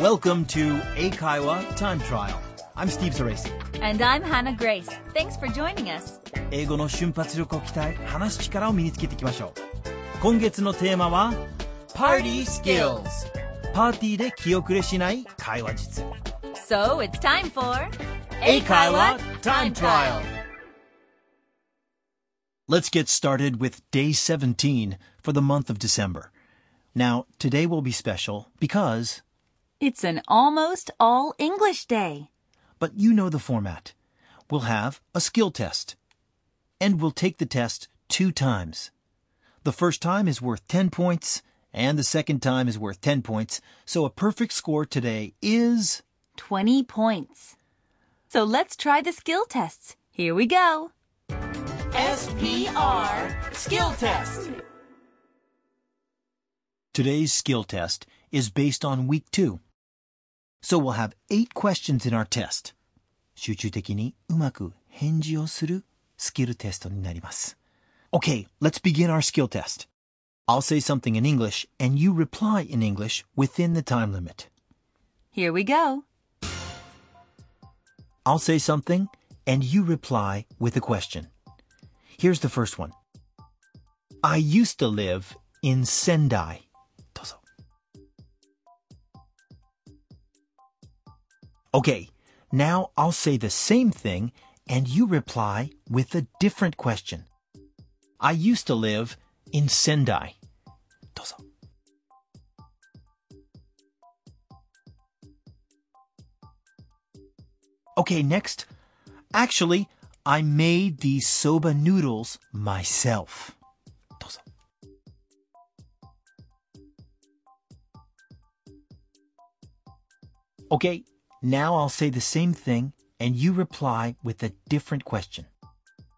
Welcome to Eikaiwa Time Trial. I'm Steve Soresi. And I'm Hannah Grace. Thanks for joining us. 英語の瞬発力を鍛え、話す力を身につけていきましょう。今月のテーマは、Party Skills。パーティーで気遅れしない会話術。So it's time for Eikaiwa Time Trial. Let's get started with day 17 for the month of December. Now, today will be special because it's an almost all English day. but you know the format. We'll have a skill test. And we'll take the test two times. The first time is worth 10 points, and the second time is worth 10 points, so a perfect score today is 20 points. So let's try the skill tests. Here we go. SPR Skill Test. Today's skill test is based on week two. So we'll have eight questions in our test. 集中的にうまく返事をするスキルテストになります。Okay, let's begin our skill test. I'll say something in English and you reply in English within the time limit. Here we go. I'll say something and you reply with a question. Here's the first one. I used to live in Sendai. Okay, now I'll say the same thing and you reply with a different question. I used to live in Sendai. どうぞ Okay, next. Actually, I made these soba noodles myself. どうぞ Okay, now I'll say the same thing and you reply with a different question.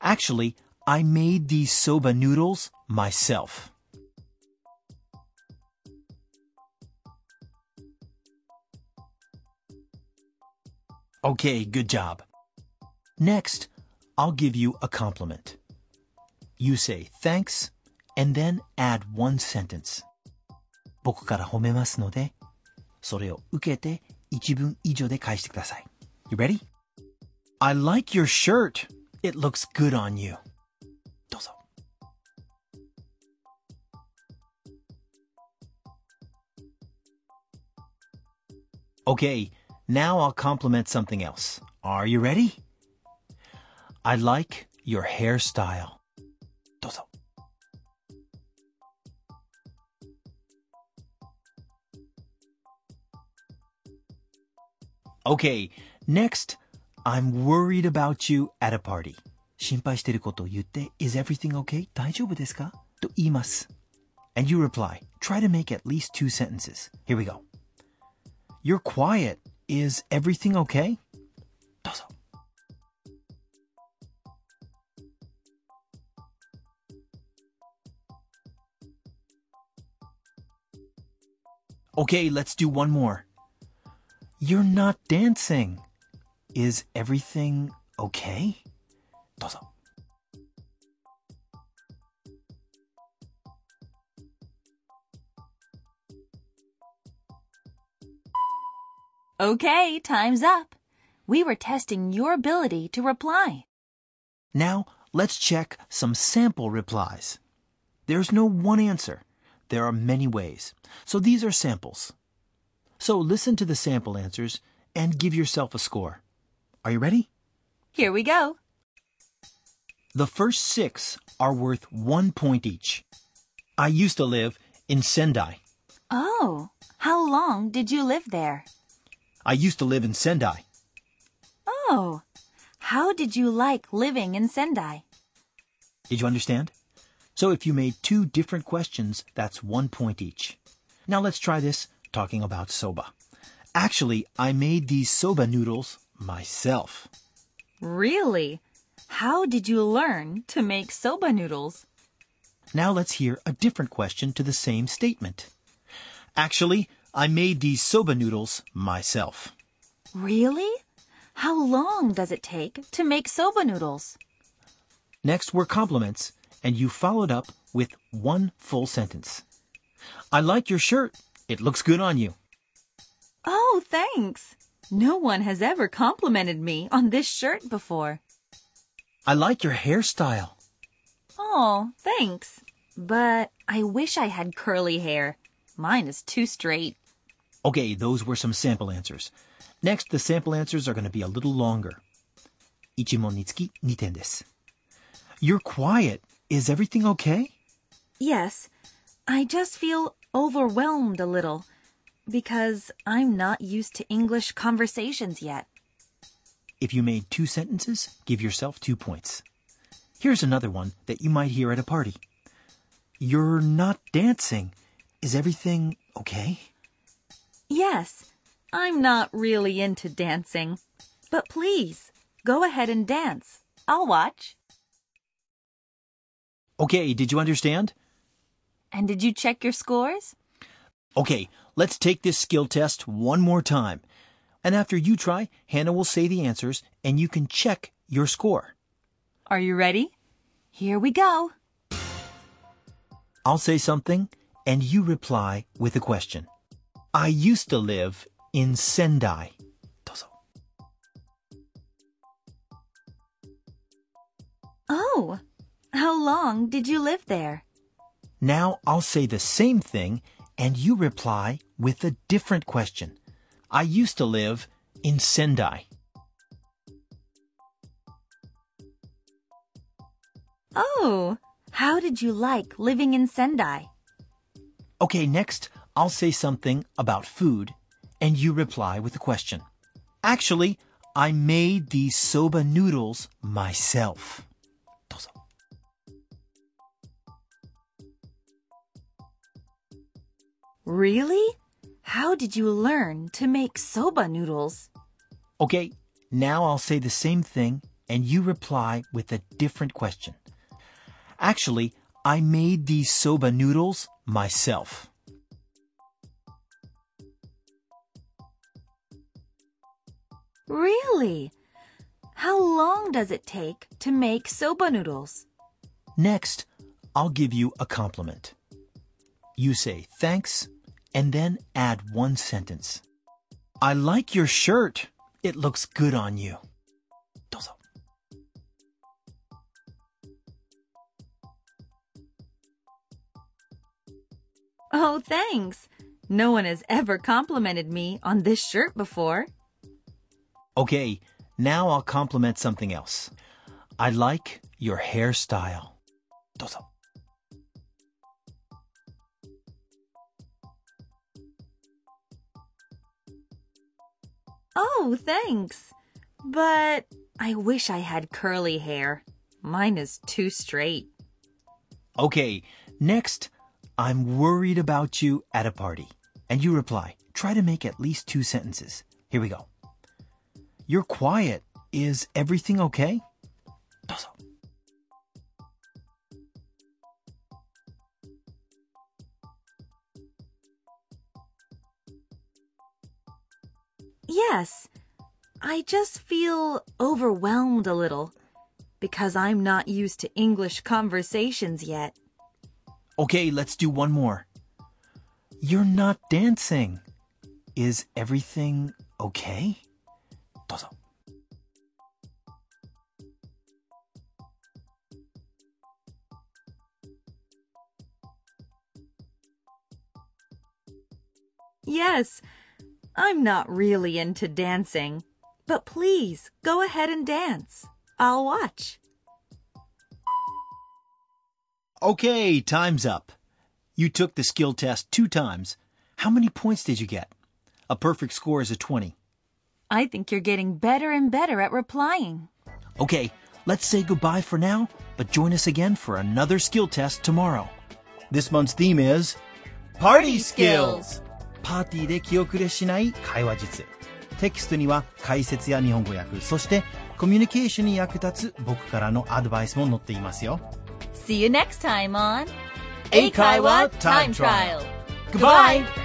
Actually, I made these soba noodles myself. Okay, good job. Next, I'll give you a compliment. You say thanks and then add one sentence. 僕から褒めますので、それを受けて 一文以上で返してください。You ready? I like your shirt. It looks good on you. どうぞ。Okay, now I'll compliment something else. Are you ready? I like your hairstyle. Okay, next, I'm worried about you at a party. 心配してることを言って、Is everything okay? 大丈夫ですかと言います。And you reply, try to make at least two sentences. Here we go. You're quiet. Is everything okay? どうぞ。Okay, let's do one more. You're not dancing. Is everything okay? どうぞ。 Okay, time's up. We were testing your ability to reply. Now, let's check some sample replies. There's no one answer. There are many ways. So these are samples. So listen to the sample answers and give yourself a score. Are you ready? Here we go. The first six are worth one point each. I used to live in Sendai. Oh, how long did you live there? I used to live in Sendai. Oh, how did you like living in Sendai? Did you understand? So if you made two different questions, that's one point each. Now let's try this talking about soba. Actually, I made these soba noodles myself. Really? How did you learn to make soba noodles? Now let's hear a different question to the same statement. Actually, I made these soba noodles myself. Really? How long does it take to make soba noodles? Next were compliments, and you followed up with one full sentence. I like your shirt. It looks good on you. Oh, thanks. No one has ever complimented me on this shirt before. I like your hairstyle. Oh, thanks. But I wish I had curly hair. Mine is too straight. Okay, those were some sample answers. Next, the sample answers are going to be a little longer. Ichimonnitsuki niten desu. You're quiet. Is everything okay? Yes. I just feel overwhelmed a little because I'm not used to English conversations yet. If you made two sentences, give yourself two points. Here's another one that you might hear at a party. You're not dancing. Is everything okay? Yes, I'm not really into dancing. But please, go ahead and dance. I'll watch. Okay, did you understand? And did you check your scores? Okay, let's take this skill test one more time. And after you try, Hannah will say the answers and you can check your score. Are you ready? Here we go. I'll say something and you reply with a question. I used to live in Sendai. Oh, how long did you live there? Now I'll say the same thing and you reply with a different question. I used to live in Sendai. Oh, how did you like living in Sendai? Okay, next I'll say something about food and you reply with a question. Actually, I made these soba noodles myself. Really? How did you learn to make soba noodles? Okay, now I'll say the same thing and you reply with a different question. Actually, I made these soba noodles myself. Really? How long does it take to make soba noodles? Next, I'll give you a compliment. You say thanks and then add one sentence. I like your shirt. It looks good on you. Dozo. Oh, thanks. No one has ever complimented me on this shirt before. Okay, now I'll compliment something else. I like your hairstyle. Dozo. Oh, thanks. But I wish I had curly hair. Mine is too straight. Okay, next, I'm worried about you at a party. And you reply, try to make at least two sentences. Here we go. You're quiet. Is everything okay? Yes, I just feel overwhelmed a little because I'm not used to English conversations yet. Okay, let's do one more. You're not dancing. Is everything okay? どうぞ. Yes, I'm not really into dancing, but please go ahead and dance. I'll watch. Okay, time's up. You took the skill test two times. How many points did you get? A perfect score is a 20. I think you're getting better and better at replying. Okay, let's say goodbye for now, but join us again for another skill test tomorrow. This month's theme is Party Skills パーティーで気遅れしない会話術。テキストには解説や日本語訳、そしてコミュニケーションに役立つ僕からのアドバイスも載っていますよ。See you next time on Eikaiwa Time Trial. Goodbye.